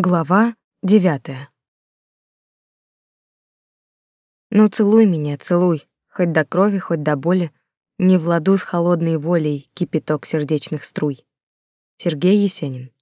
Глава девятая. Ну целуй меня, целуй, хоть до крови, хоть до боли, не владу с холодной волей кипяток сердечных струй. Сергей Есенин.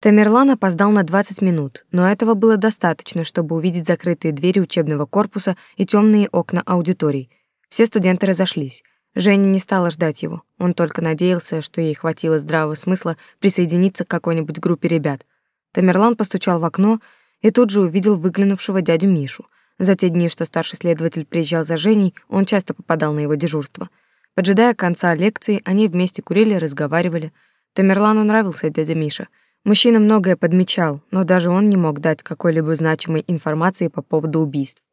Тамерлан опоздал на 20 минут, но этого было достаточно, чтобы увидеть закрытые двери учебного корпуса и темные окна аудиторий. Все студенты разошлись. Женя не стала ждать его. Он только надеялся, что ей хватило здравого смысла присоединиться к какой-нибудь группе ребят. Тамерлан постучал в окно и тут же увидел выглянувшего дядю Мишу. За те дни, что старший следователь приезжал за Женей, он часто попадал на его дежурство. Поджидая конца лекции, они вместе курили и разговаривали. Тамерлану нравился дядя Миша. Мужчина многое подмечал, но даже он не мог дать какой-либо значимой информации по поводу убийств.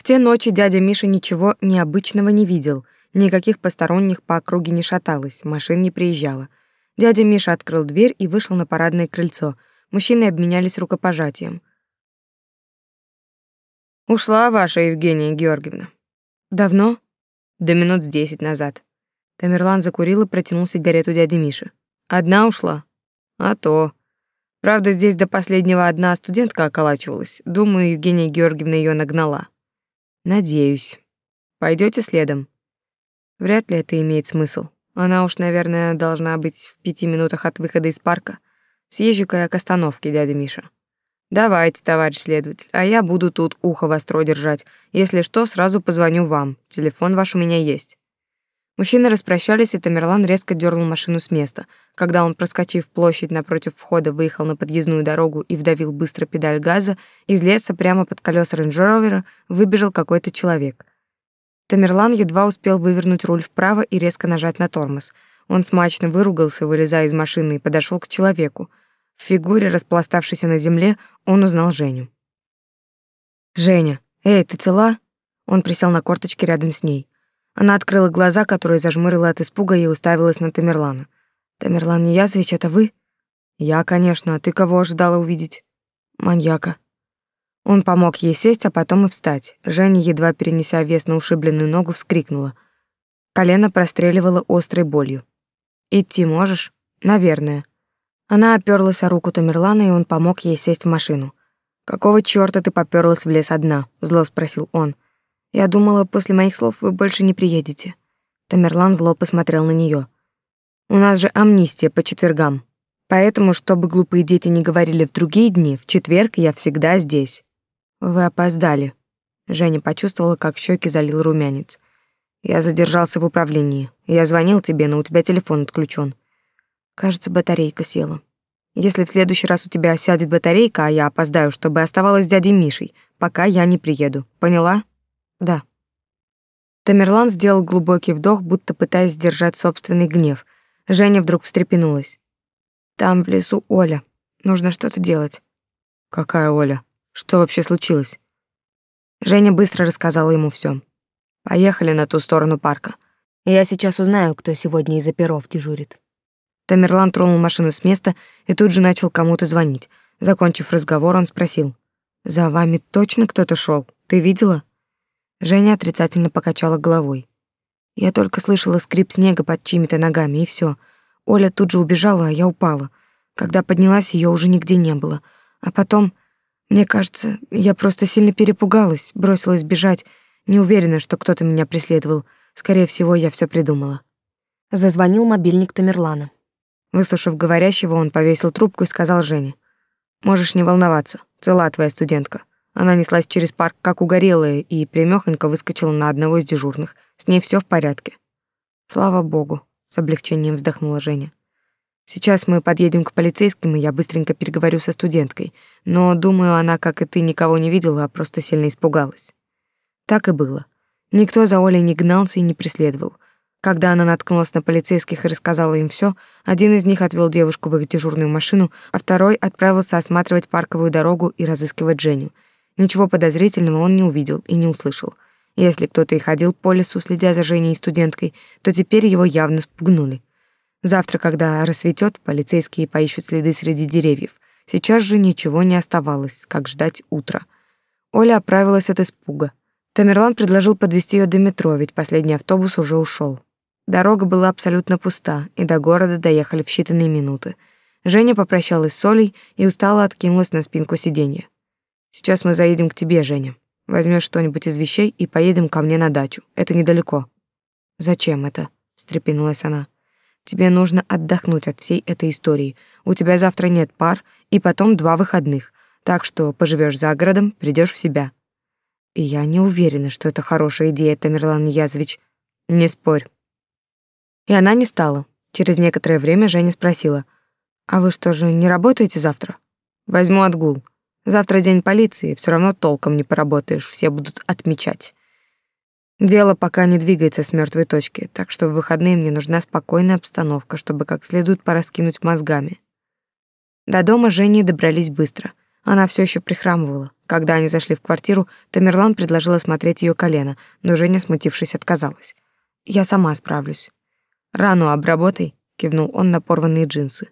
В те ночи дядя Миша ничего необычного не видел, никаких посторонних по округе не шаталось, машин не приезжало. Дядя Миша открыл дверь и вышел на парадное крыльцо. Мужчины обменялись рукопожатием. «Ушла ваша Евгения Георгиевна». «Давно?» «До минут с десять назад». Тамерлан закурил и протянул сигарету дяде Мише. «Одна ушла?» «А то. Правда, здесь до последнего одна студентка околачивалась. Думаю, Евгения Георгиевна ее нагнала». Надеюсь. Пойдете следом? Вряд ли это имеет смысл. Она уж, наверное, должна быть в пяти минутах от выхода из парка. Съезжу-ка я к остановке, дядя Миша. Давайте, товарищ следователь, а я буду тут ухо востро держать. Если что, сразу позвоню вам. Телефон ваш у меня есть. Мужчины распрощались, и Тамерлан резко дернул машину с места. Когда он, проскочив площадь напротив входа, выехал на подъездную дорогу и вдавил быстро педаль газа, из леса прямо под колеса рейндж выбежал какой-то человек. Тамерлан едва успел вывернуть руль вправо и резко нажать на тормоз. Он смачно выругался, вылезая из машины, и подошел к человеку. В фигуре, распластавшейся на земле, он узнал Женю. «Женя, эй, ты цела?» Он присел на корточки рядом с ней. Она открыла глаза, которые зажмурила от испуга и уставилась на Тамерлана. «Тамерлан Ниязович, это вы?» «Я, конечно. А ты кого ожидала увидеть?» «Маньяка». Он помог ей сесть, а потом и встать. Женя, едва перенеся вес на ушибленную ногу, вскрикнула. Колено простреливало острой болью. «Идти можешь?» «Наверное». Она оперлась о руку Тамерлана, и он помог ей сесть в машину. «Какого чёрта ты попёрлась в лес одна?» — зло спросил он. Я думала, после моих слов вы больше не приедете. Тамерлан зло посмотрел на нее. У нас же амнистия по четвергам. Поэтому, чтобы глупые дети не говорили в другие дни, в четверг я всегда здесь. Вы опоздали. Женя почувствовала, как щеки залил румянец. Я задержался в управлении. Я звонил тебе, но у тебя телефон отключен. Кажется, батарейка села. Если в следующий раз у тебя сядет батарейка, а я опоздаю, чтобы оставалась с дядей Мишей, пока я не приеду. Поняла? Да. Тамерлан сделал глубокий вдох, будто пытаясь сдержать собственный гнев. Женя вдруг встрепенулась. Там в лесу Оля. Нужно что-то делать. Какая Оля? Что вообще случилось? Женя быстро рассказала ему все. Поехали на ту сторону парка. Я сейчас узнаю, кто сегодня из оперов дежурит. Тамерлан тронул машину с места и тут же начал кому-то звонить. Закончив разговор, он спросил: "За вами точно кто-то шел? Ты видела?" Женя отрицательно покачала головой. Я только слышала скрип снега под чьими-то ногами, и все. Оля тут же убежала, а я упала. Когда поднялась, ее уже нигде не было. А потом, мне кажется, я просто сильно перепугалась, бросилась бежать, не уверена, что кто-то меня преследовал. Скорее всего, я все придумала. Зазвонил мобильник Тамерлана. Выслушав говорящего, он повесил трубку и сказал Жене: "Можешь не волноваться, цела твоя студентка. Она неслась через парк, как угорелая, и прямёхонько выскочила на одного из дежурных. С ней всё в порядке. Слава богу, с облегчением вздохнула Женя. Сейчас мы подъедем к полицейским, и я быстренько переговорю со студенткой. Но, думаю, она, как и ты, никого не видела, а просто сильно испугалась. Так и было. Никто за Олей не гнался и не преследовал. Когда она наткнулась на полицейских и рассказала им все, один из них отвел девушку в их дежурную машину, а второй отправился осматривать парковую дорогу и разыскивать Женю — Ничего подозрительного он не увидел и не услышал. Если кто-то и ходил по лесу, следя за Женей и студенткой, то теперь его явно спугнули. Завтра, когда рассветет, полицейские поищут следы среди деревьев. Сейчас же ничего не оставалось, как ждать утра. Оля оправилась от испуга. Тамерлан предложил подвести ее до метро, ведь последний автобус уже ушел. Дорога была абсолютно пуста, и до города доехали в считанные минуты. Женя попрощалась с Олей и устало откинулась на спинку сиденья. Сейчас мы заедем к тебе, Женя. Возьмешь что-нибудь из вещей и поедем ко мне на дачу. Это недалеко. Зачем это? встрепенулась она. Тебе нужно отдохнуть от всей этой истории. У тебя завтра нет пар и потом два выходных. Так что поживешь за городом, придешь в себя. И я не уверена, что это хорошая идея, Тамерлан Язович. Не спорь. И она не стала. Через некоторое время Женя спросила: "А вы что же не работаете завтра?" "Возьму отгул. Завтра день полиции, все равно толком не поработаешь, все будут отмечать. Дело пока не двигается с мертвой точки, так что в выходные мне нужна спокойная обстановка, чтобы как следует пораскинуть мозгами. До дома Жени добрались быстро. Она все еще прихрамывала. Когда они зашли в квартиру, Тамерлан предложил осмотреть ее колено, но Женя, смутившись, отказалась. «Я сама справлюсь». «Рану обработай», — кивнул он на порванные джинсы.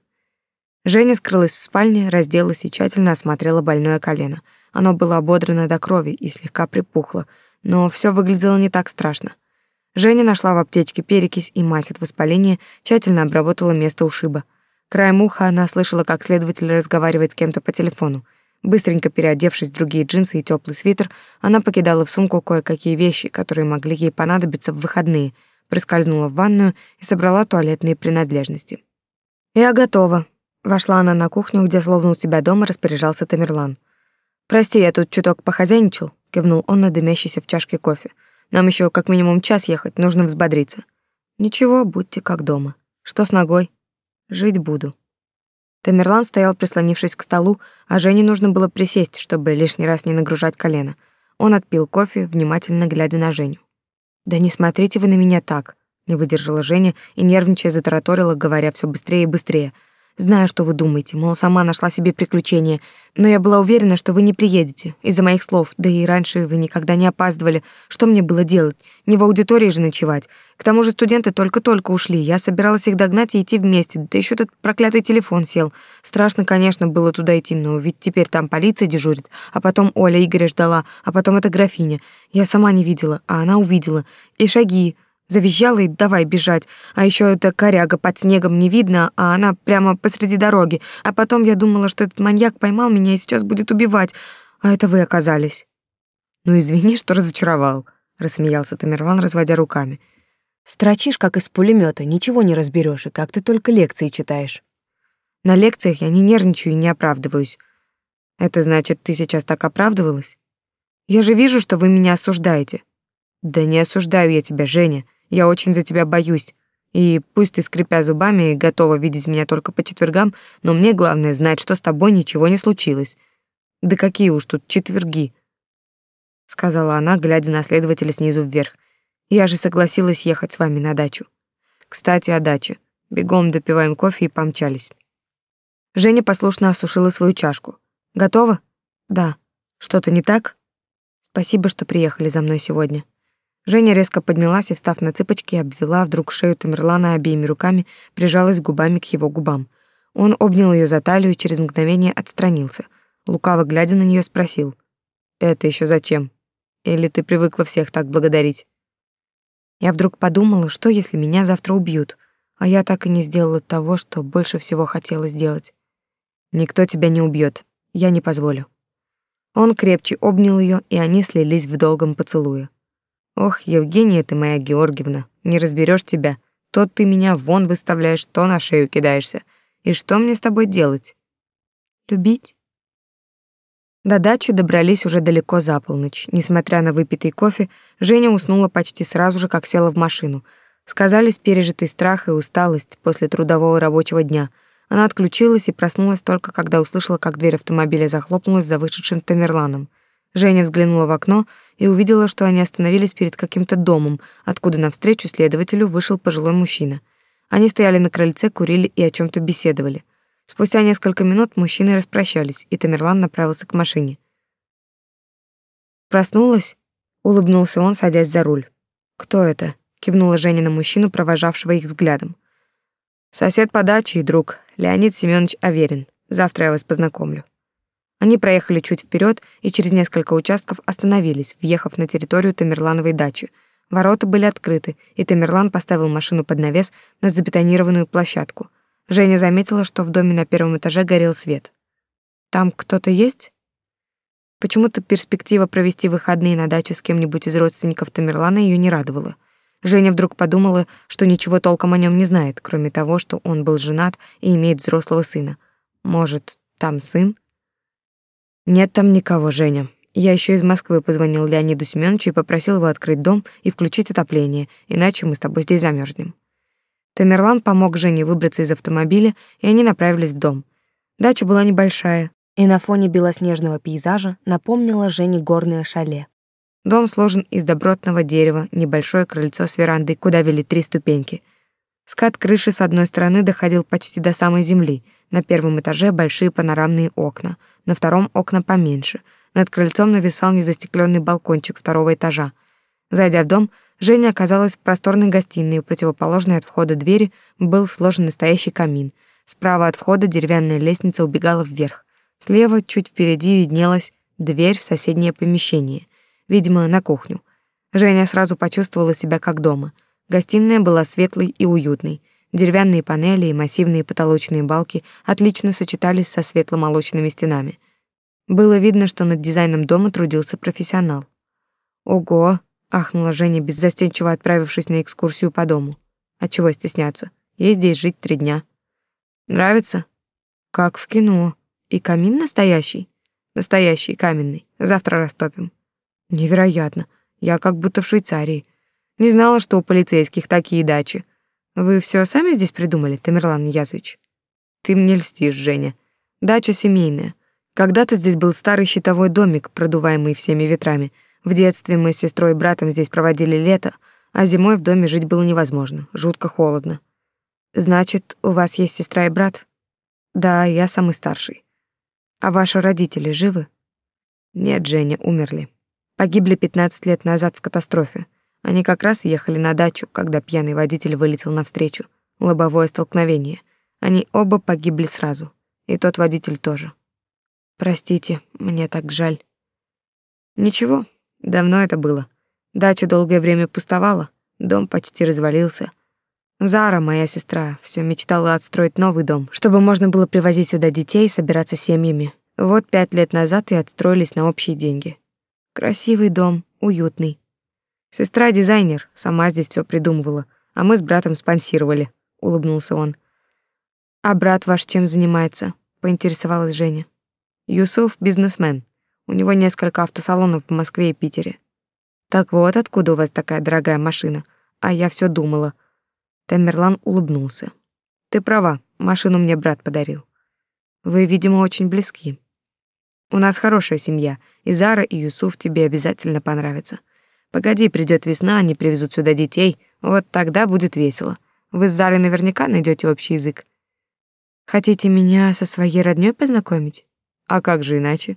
Женя скрылась в спальне, разделась и тщательно осмотрела больное колено. Оно было ободрано до крови и слегка припухло, но все выглядело не так страшно. Женя нашла в аптечке перекись и мазь от воспаления, тщательно обработала место ушиба. Краем уха она слышала, как следователь разговаривает с кем-то по телефону. Быстренько переодевшись в другие джинсы и теплый свитер, она покидала в сумку кое-какие вещи, которые могли ей понадобиться в выходные, проскользнула в ванную и собрала туалетные принадлежности. «Я готова», Вошла она на кухню, где словно у себя дома распоряжался Тамерлан. «Прости, я тут чуток похозяйничал», — кивнул он на дымящийся в чашке кофе. «Нам еще как минимум час ехать, нужно взбодриться». «Ничего, будьте как дома. Что с ногой?» «Жить буду». Тамерлан стоял, прислонившись к столу, а Жене нужно было присесть, чтобы лишний раз не нагружать колено. Он отпил кофе, внимательно глядя на Женю. «Да не смотрите вы на меня так», — не выдержала Женя и, нервничая, затараторила, говоря все быстрее и быстрее — Знаю, что вы думаете, мол, сама нашла себе приключение, но я была уверена, что вы не приедете из-за моих слов, да и раньше вы никогда не опаздывали. Что мне было делать? Не в аудитории же ночевать. К тому же студенты только-только ушли. Я собиралась их догнать и идти вместе, да еще этот проклятый телефон сел. Страшно, конечно, было туда идти, но ведь теперь там полиция дежурит, а потом Оля Игоря ждала, а потом эта графиня. Я сама не видела, а она увидела. И шаги, Завизжала и давай бежать. А еще эта коряга под снегом не видно, а она прямо посреди дороги. А потом я думала, что этот маньяк поймал меня и сейчас будет убивать. А это вы оказались. Ну извини, что разочаровал, рассмеялся Тамерлан, разводя руками. Строчишь как из пулемета, ничего не разберешь, и как ты только лекции читаешь. На лекциях я не нервничаю и не оправдываюсь. Это значит, ты сейчас так оправдывалась? Я же вижу, что вы меня осуждаете. Да не осуждаю я тебя, Женя. Я очень за тебя боюсь. И пусть ты, скрипя зубами, готова видеть меня только по четвергам, но мне главное знать, что с тобой ничего не случилось. Да какие уж тут четверги, сказала она, глядя на следователя снизу вверх. Я же согласилась ехать с вами на дачу. Кстати, о даче. Бегом допиваем кофе и помчались. Женя послушно осушила свою чашку. Готова? Да. Что-то не так? Спасибо, что приехали за мной сегодня. Женя резко поднялась и, встав на цыпочки, обвела вдруг шею Тамерлана обеими руками, прижалась губами к его губам. Он обнял ее за талию и через мгновение отстранился. Лукаво глядя на нее, спросил. «Это еще зачем? Или ты привыкла всех так благодарить?» Я вдруг подумала, что если меня завтра убьют, а я так и не сделала того, что больше всего хотела сделать. «Никто тебя не убьет, я не позволю». Он крепче обнял ее, и они слились в долгом поцелуе. Ох, Евгения ты моя Георгиевна, не разберешь тебя. То ты меня вон выставляешь, то на шею кидаешься. И что мне с тобой делать? Любить? До дачи добрались уже далеко за полночь. Несмотря на выпитый кофе, Женя уснула почти сразу же, как села в машину. Сказались пережитый страх и усталость после трудового рабочего дня. Она отключилась и проснулась только когда услышала, как дверь автомобиля захлопнулась за вышедшим Тамерланом. Женя взглянула в окно и увидела, что они остановились перед каким-то домом, откуда навстречу следователю вышел пожилой мужчина. Они стояли на крыльце, курили и о чем то беседовали. Спустя несколько минут мужчины распрощались, и Тамерлан направился к машине. «Проснулась?» — улыбнулся он, садясь за руль. «Кто это?» — кивнула Женя на мужчину, провожавшего их взглядом. «Сосед по даче и друг, Леонид Семенович Аверин. Завтра я вас познакомлю». Они проехали чуть вперед и через несколько участков остановились, въехав на территорию Тамерлановой дачи. Ворота были открыты, и Тамерлан поставил машину под навес на забетонированную площадку. Женя заметила, что в доме на первом этаже горел свет. Там кто-то есть? Почему-то перспектива провести выходные на даче с кем-нибудь из родственников Тамерлана ее не радовала. Женя вдруг подумала, что ничего толком о нем не знает, кроме того, что он был женат и имеет взрослого сына. Может, там сын? Нет там никого, Женя. Я еще из Москвы позвонил Леониду Семеновичу и попросил его открыть дом и включить отопление, иначе мы с тобой здесь замерзнем. Тамерлан помог Жене выбраться из автомобиля, и они направились в дом. Дача была небольшая, и на фоне белоснежного пейзажа напомнила Жене горное шале. Дом сложен из добротного дерева, небольшое крыльцо с верандой, куда вели три ступеньки. Скат крыши с одной стороны доходил почти до самой земли. На первом этаже большие панорамные окна, на втором окна поменьше. Над крыльцом нависал незастекленный балкончик второго этажа. Зайдя в дом, Женя оказалась в просторной гостиной, у противоположной от входа двери был сложен настоящий камин. Справа от входа деревянная лестница убегала вверх. Слева, чуть впереди, виднелась дверь в соседнее помещение, видимо, на кухню. Женя сразу почувствовала себя как дома. Гостиная была светлой и уютной. Деревянные панели и массивные потолочные балки отлично сочетались со светло-молочными стенами. Было видно, что над дизайном дома трудился профессионал. «Ого!» — ахнула Женя, беззастенчиво отправившись на экскурсию по дому. «А чего стесняться? Ей здесь жить три дня». «Нравится?» «Как в кино», и камин настоящий? Настоящий, каменный. Завтра растопим. Невероятно. Я как будто в Швейцарии. Не знала, что у полицейских такие дачи. Вы все сами здесь придумали, Тамерлан Язвич? Ты мне льстишь, Женя. Дача семейная. Когда-то здесь был старый щитовой домик, продуваемый всеми ветрами. В детстве мы с сестрой и братом здесь проводили лето, а зимой в доме жить было невозможно, жутко холодно. Значит, у вас есть сестра и брат? Да, я самый старший. А ваши родители живы? Нет, Женя, умерли. Погибли 15 лет назад в катастрофе. Они как раз ехали на дачу, когда пьяный водитель вылетел навстречу. Лобовое столкновение. Они оба погибли сразу. И тот водитель тоже. Простите, мне так жаль. Ничего, давно это было. Дача долгое время пустовала, дом почти развалился. Зара, моя сестра, все мечтала отстроить новый дом, чтобы можно было привозить сюда детей и собираться семьями. Вот пять лет назад и отстроились на общие деньги. Красивый дом, уютный. Сестра дизайнер, сама здесь все придумывала, а мы с братом спонсировали, улыбнулся он. А брат ваш чем занимается? поинтересовалась Женя. Юсуф бизнесмен. У него несколько автосалонов в Москве и Питере. Так вот откуда у вас такая дорогая машина. А я все думала, Тамерлан улыбнулся. Ты права, машину мне брат подарил. Вы, видимо, очень близки. У нас хорошая семья, и Зара и Юсуф тебе обязательно понравятся. Погоди, придет весна, они привезут сюда детей, вот тогда будет весело. Вы с Зарой наверняка найдете общий язык. Хотите меня со своей роднёй познакомить? А как же иначе?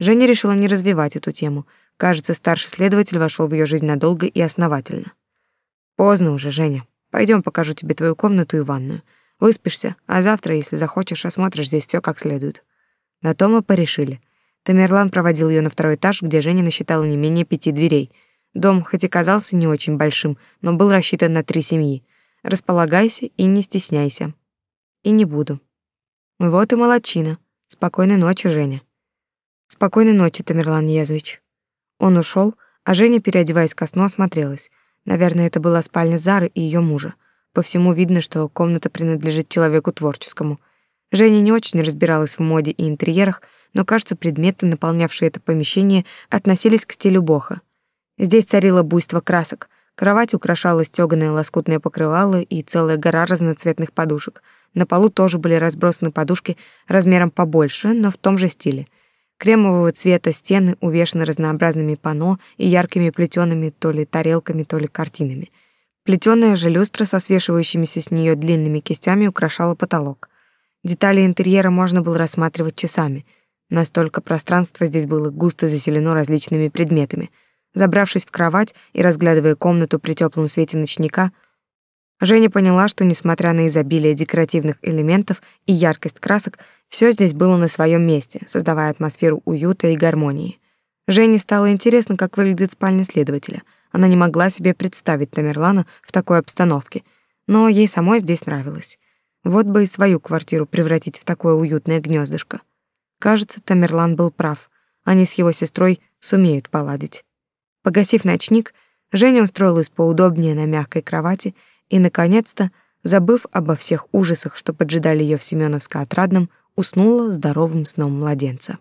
Женя решила не развивать эту тему. Кажется, старший следователь вошел в ее жизнь надолго и основательно. Поздно уже, Женя. Пойдем, покажу тебе твою комнату и ванную. Выспишься, а завтра, если захочешь, осмотришь здесь все как следует. На то мы порешили. Тамерлан проводил ее на второй этаж, где Женя насчитала не менее пяти дверей. Дом, хоть и казался не очень большим, но был рассчитан на три семьи. Располагайся и не стесняйся. И не буду. Вот и молодчина. Спокойной ночи, Женя. Спокойной ночи, Тамерлан Язвич. Он ушел, а Женя, переодеваясь ко сну, осмотрелась. Наверное, это была спальня Зары и ее мужа. По всему видно, что комната принадлежит человеку творческому. Женя не очень разбиралась в моде и интерьерах, но, кажется, предметы, наполнявшие это помещение, относились к стилю боха. Здесь царило буйство красок. Кровать украшала стёганое лоскутное покрывало и целая гора разноцветных подушек. На полу тоже были разбросаны подушки размером побольше, но в том же стиле. Кремового цвета стены увешаны разнообразными панно и яркими плетеными то ли тарелками, то ли картинами. Плетёная же люстра со свешивающимися с нее длинными кистями украшала потолок. Детали интерьера можно было рассматривать часами. Настолько пространство здесь было густо заселено различными предметами. Забравшись в кровать и разглядывая комнату при теплом свете ночника, Женя поняла, что несмотря на изобилие декоративных элементов и яркость красок, все здесь было на своем месте, создавая атмосферу уюта и гармонии. Жене стало интересно, как выглядит спальня следователя. Она не могла себе представить Тамерлана в такой обстановке, но ей самой здесь нравилось. Вот бы и свою квартиру превратить в такое уютное гнездышко. Кажется, Тамерлан был прав. Они с его сестрой сумеют поладить. Погасив ночник, Женя устроилась поудобнее на мягкой кровати и, наконец-то, забыв обо всех ужасах, что поджидали ее в Семеновско-Отрадном, уснула здоровым сном младенца.